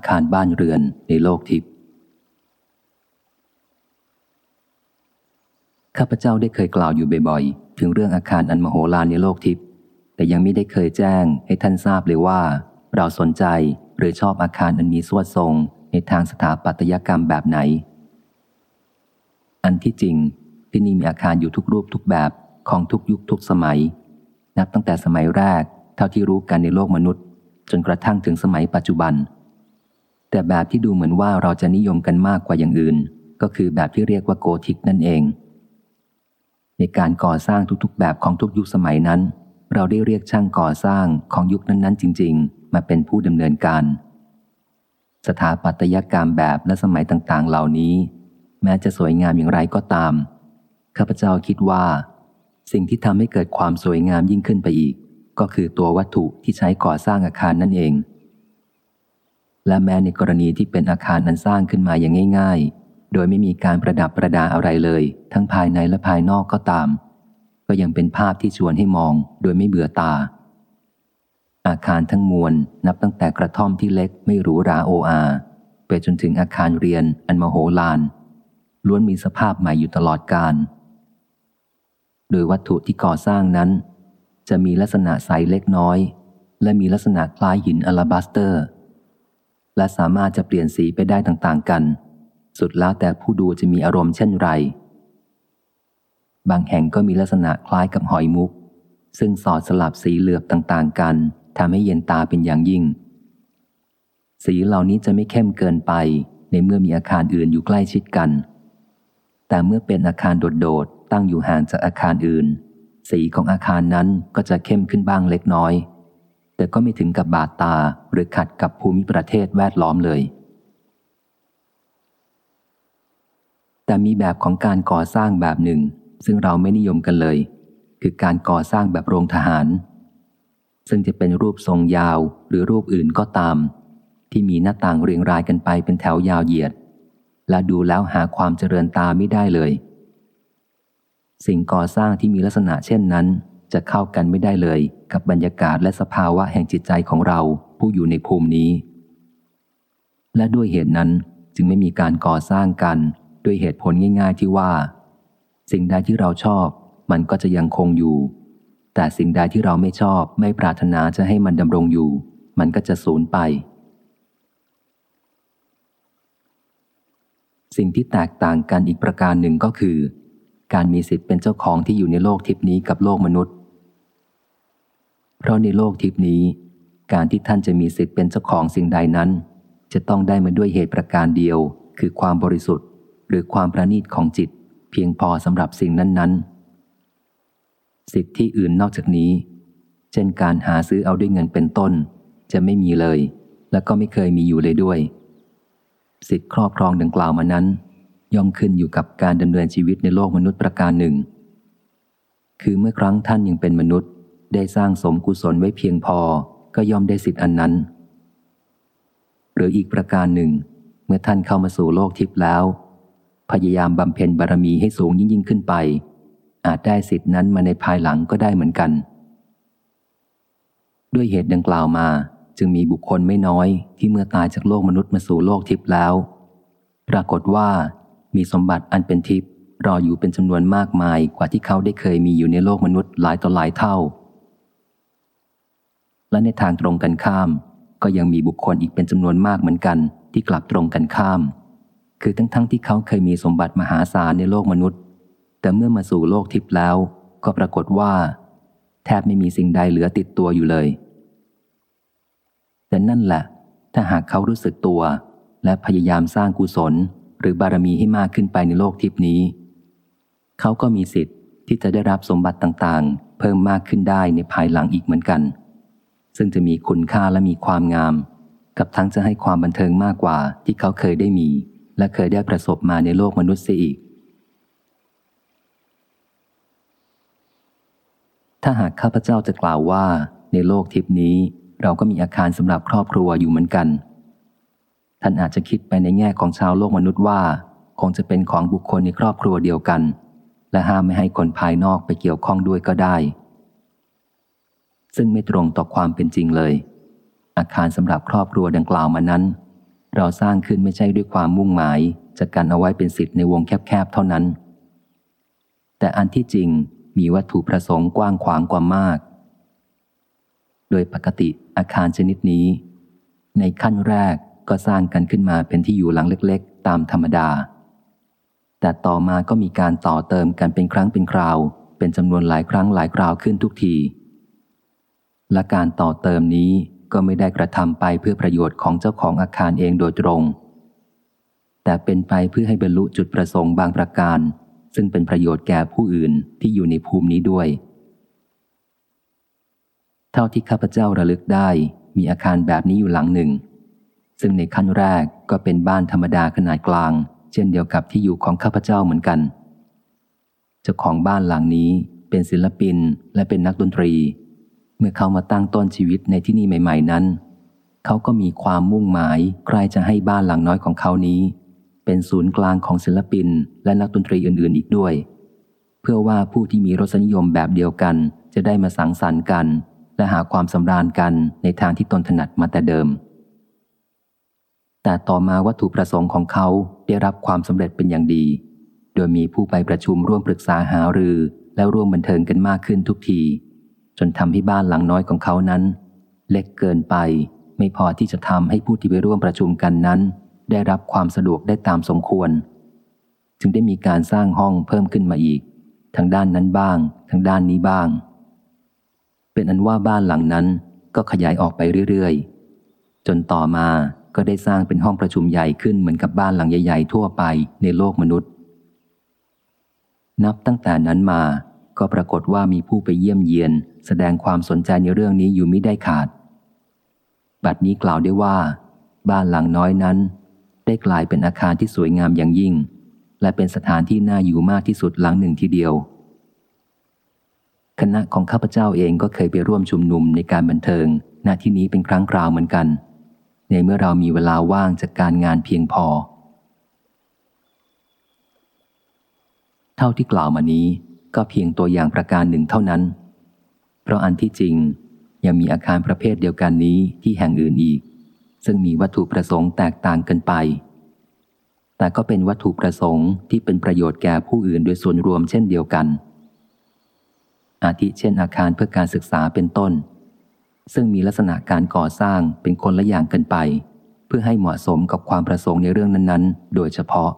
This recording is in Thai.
าคารบ้านเรือนในโลกทิพย์ข้าพเจ้าได้เคยกล่าวอยู่บ่อยๆ ถึงเรื่องอาคารอันมโหฬารในโลกทิพย์แต่ยังไม่ได้เคยแจ้งให้ท่านทราบเลยว่า เราสนใจหรือชอบอาคารอันมีสวดทรงในทางสถาปัตยกรรมแบบไหน อันที่จริงที่นี่มีอาคารอยู่ทุกรูปทุกแบบของทุกยุคทุกสมัย นับตั้งแต่สมัยแรก เท่าที่รู้กันในโลกมนุษย์ จนกระทั่งถึงสมัยปัจจุบัน แต่แบบที่ดูเหมือนว่าเราจะนิยมกันมากกว่าอย่างอื่น ก็คือแบบที่เรียกว่าโกธิกนั่นเอง ในการก่อสร้างทุกๆ แบบของทุกยุคสมัยนั้น เราได้เรียกช่างก่อสร้างของยุคนั้นๆ จริง ๆ มาเป็นผู้ดำเนินการ สถาปัตยกรรมแบบและสมัยต่างๆ เหล่านี้ แม้จะสวยงามอย่างไรก็ตาม ข้าพเจ้าคิดว่า สิ่งที่ทำให้เกิดความสวยงามยิ่งขึ้นไปอีก ก็คือตัววัตถุที่ใช้ก่อสร้างอาคารนั่นเอง และแม้ในกรณีที่เป็นอาคารนั้นสร้างขึ้นมาอย่างง่าย ๆ โดยไม่มีการประดับประดาอะไรเลย ทั้งภายในและภายนอกก็ตาม ก็ยังเป็นภาพที่ชวนให้มองโดยไม่เบื่อตา อาคารทั้งมวลนับตั้งแต่กระท่อมที่เล็กไม่หรูหราโออาไปจนถึงอาคารเรียนอันมโหฬารล้วนมีสภาพใหม่อยู่ตลอดกาลโดยวัตถุที่ก่อสร้างนั้น จะมีลักษณะใสเล็กน้อย และมีลักษณะคล้ายหินอลาบัสเตอร์ และสามารถจะเปลี่ยนสีไปได้ต่างๆกัน สุดแล้วแต่ผู้ดูจะมีอารมณ์เช่นไร บางแห่งก็มีลักษณะคล้ายกับหอยมุก ซึ่งสอดสลับสีเหลือบต่างๆกันทำให้เย็นตาเป็นอย่างยิ่ง สีเหล่านี้จะไม่เข้มเกินไป ในเมื่อมีอาคารอื่นอยู่ใกล้ชิดกัน แต่เมื่อเป็นอาคารโดดๆตั้งอยู่ห่างจากอาคารอื่น สีของอาคารนั้นก็จะเข้มขึ้นบ้างเล็กน้อย แต่ก็ไม่ถึงกับบาดตาหรือขัดกับภูมิประเทศแวดล้อมเลย แต่มีแบบของการก่อสร้างแบบหนึ่ง ซึ่งเราไม่นิยมกันเลย คือการก่อสร้างแบบโรงทหาร ซึ่งจะเป็นรูปทรงยาวหรือรูปอื่นก็ตาม ที่มีหน้าต่างเรียงรายกันไปเป็นแถวยาวเหยียด และดูแล้วหาความเจริญตาไม่ได้เลย สิ่งก่อสร้างที่มีลักษณะเช่นนั้น จะเข้ากันไม่ได้เลยกับบรรยากาศและสภาวะแห่งจิตใจของเราผู้อยู่ในภูมินี้ และด้วยเหตุนั้นจึงไม่มีการก่อสร้างกันด้วยเหตุผลง่าย ๆ ที่ว่า สิ่งใดที่เราชอบ มันก็จะยังคงอยู่ แต่สิ่งใดที่เราไม่ชอบไม่ปรารถนาจะให้มันดำรงอยู่ มันก็จะสูญไป สิ่งที่แตกต่างกันอีกประการหนึ่งก็คือ การมีสิทธิ์เป็นเจ้าของที่อยู่ในโลกทิพนี้กับโลกมนุษย์ เพราะในโลกทิพนี้ การที่ท่านจะมีสิทธิ์เป็นเจ้าของสิ่งใดนั้น จะต้องได้มาด้วยเหตุประการเดียว คือความบริสุทธิ์ หรือความประณีตของจิต เพียงพอสำหรับสิ่งนั้นๆ สิทธิที่อื่นนอกจากนี้ เช่นการหาซื้อเอาด้วยเงินเป็นต้น จะไม่มีเลย และก็ไม่เคยมีอยู่เลยด้วย สิทธิครอบครองดังกล่าวมานั้น ย่อมขึ้นอยู่กับการดำเนินชีวิตในโลกมนุษย์ประการหนึ่ง คือเมื่อครั้งท่านยังเป็นมนุษย์ ได้สร้างสมกุศลไว้เพียงพอก็ย่อมได้สิทธิอันนั้น หรืออีกประการหนึ่ง เมื่อท่านเข้ามาสู่โลกทิพย์แล้ว พยายามบำเพ็ญบารมีให้สูงยิ่งยิ่งขึ้นไป อาจได้สิทธินั้นมาในภายหลังก็ได้เหมือนกัน ด้วยเหตุดังกล่าวมาจึงมีบุคคลไม่น้อยที่เมื่อตายจากโลกมนุษย์มาสู่โลกทิพย์แล้ว ปรากฏว่ามีสมบัติอันเป็นทิพย์รออยู่เป็นจำนวนมากมายกว่าที่เขาได้เคยมีอยู่ในโลกมนุษย์หลายต่อหลายเท่า และในทางตรงกันข้าม ก็ยังมีบุคคลอีกเป็นจำนวนมากเหมือนกัน ที่กลับตรงกันข้าม คือทั้งๆทที่เขาเคยมีสมบัติมหาศาลในโลกมนุษย์ แต่เมื่อมาสู่โลกทิพย์แล้ว ก็ปรากฏว่า แทบไม่มีสิ่งใดเหลือติดตัวอยู่เลย แต่นั่นแหละ ถ้าหากเขารู้สึกตัว และพยายามสร้างกุศล หรือบารมีให้มากขึ้นไปในโลกทิพนี้ เขาก็มีสิทธิ์ที่จะได้รับสมบัติต่างๆ เพิ่มมากขึ้นได้ในภายหลังอีกเหมือนกัน ซึ่งจะมีคุณค่าและมีความงาม กับทั้งจะให้ความบันเทิงมากกว่าที่เขาเคยได้มี และเคยได้ประสบมาในโลกมนุษย์เสียอีก ถ้าหากข้าพเจ้าจะกล่าวว่า ในโลกทิพนี้ เราก็มีอาคารสำหรับครอบครัวอยู่เหมือนกัน ท่านอาจจะคิดไปในแง่ของชาวโลกมนุษย์ว่า คงจะเป็นของบุคคลในครอบครัวเดียวกัน และห้ามไม่ให้คนภายนอกไปเกี่ยวข้องด้วยก็ได้ ซึ่งไม่ตรงต่อความเป็นจริงเลย อาคารสำหรับครอบครัวดังกล่าวมานั้น เราสร้างขึ้นไม่ใช่ด้วยความมุ่งหมายจะกันเอาไว้เป็นสิทธิ์ในวงแคบๆเท่านั้น แต่อันที่จริงมีวัตถุประสงค์กว้างขวางกว่ามาก โดยปกติอาคารชนิดนี้ ในขั้นแรกก็สร้างกันขึ้นมาเป็นที่อยู่หลังเล็กๆ ตามธรรมดา แต่ต่อมาก็มีการต่อเติมกันเป็นครั้งเป็นคราว เป็นจำนวนหลายครั้งหลายคราวขึ้นทุกที และการต่อเติมนี้ก็ไม่ได้กระทำไปเพื่อประโยชน์ของเจ้าของอาคารเองโดยตรง แต่เป็นไปเพื่อให้บรรลุจุดประสงค์บางประการ ซึ่งเป็นประโยชน์แก่ผู้อื่นที่อยู่ในภูมินี้ด้วย เท่าที่ข้าพเจ้าระลึกได้มีอาคารแบบนี้อยู่หลังหนึ่ง ซึ่งในขั้นแรกก็เป็นบ้านธรรมดาขนาดกลาง เช่นเดียวกับที่อยู่ของข้าพเจ้าเหมือนกัน เจ้าของบ้านหลังนี้เป็นศิลปินและเป็นนักดนตรี เมื่อเขามาตั้งต้นชีวิตในที่นี่ใหม่ ๆนั้น เขาก็มีความมุ่งหมายใครจะให้บ้านหลังน้อยของเขานี้ เป็นศูนย์กลางของศิลปิน และนักดนตรีอื่น ๆ อีกด้วย เพื่อว่าผู้ที่มีรสนิยมแบบเดียวกัน จะได้มาสังสรรค์กัน และหาความสำราญกันในทางที่ตนถนัดมาแต่เดิม แต่ต่อมาวัตถุประสงค์ของเขาได้รับความสำเร็จเป็นอย่างดี โดยมีผู้ไปประชุมร่วมปรึกษาหารือและร่วมบันเทิงกันมากขึ้นทุกที จนทำให้บ้านหลังน้อยของเขานั้น เล็กเกินไป ไม่พอที่จะทำให้ผู้ที่ไปร่วมประชุมกันนั้น ได้รับความสะดวกได้ตามสมควร จึงได้มีการสร้างห้องเพิ่มขึ้นมาอีก ทางด้านนั้นบ้าง ทางด้านนี้บ้าง เป็นอันว่าบ้านหลังนั้นก็ขยายออกไปเรื่อยๆ จนต่อมาก็ได้สร้างเป็นห้องประชุมใหญ่ขึ้นเหมือนกับบ้านหลังใหญ่ๆทั่วไปในโลกมนุษย์ นับตั้งแต่นั้นมา ก็ปรากฏว่ามีผู้ไปเยี่ยมเยียน แสดงความสนใจในเรื่องนี้อยู่ไม่ได้ขาด บัดนี้กล่าวได้ว่า บ้านหลังน้อยนั้น ได้กลายเป็นอาคารที่สวยงามอย่างยิ่ง และเป็นสถานที่น่าอยู่มากที่สุดหลังหนึ่งทีเดียว คณะของข้าพเจ้าเองก็เคยไปร่วมชุมนุมในการบันเทิงณที่นี้เป็นครั้งคราวเหมือนกัน ในเมื่อเรามีเวลาว่างจากการงานเพียงพอ เท่าที่กล่าวมานี้ ก็เพียงตัวอย่างประการหนึ่งเท่านั้น เพราะอันที่จริงยังมีอาคารประเภทเดียวกันนี้ที่แห่งอื่นอีก ซึ่งมีวัตถุประสงค์แตกต่างกันไป แต่ก็เป็นวัตถุประสงค์ที่เป็นประโยชน์แก่ผู้อื่นโดยส่วนรวมเช่นเดียวกัน อาทิเช่นอาคารเพื่อการศึกษาเป็นต้น ซึ่งมีลักษณะการก่อสร้างเป็นคนละอย่างกันไป เพื่อให้เหมาะสมกับความประสงค์ในเรื่องนั้นๆ โดยเฉพาะ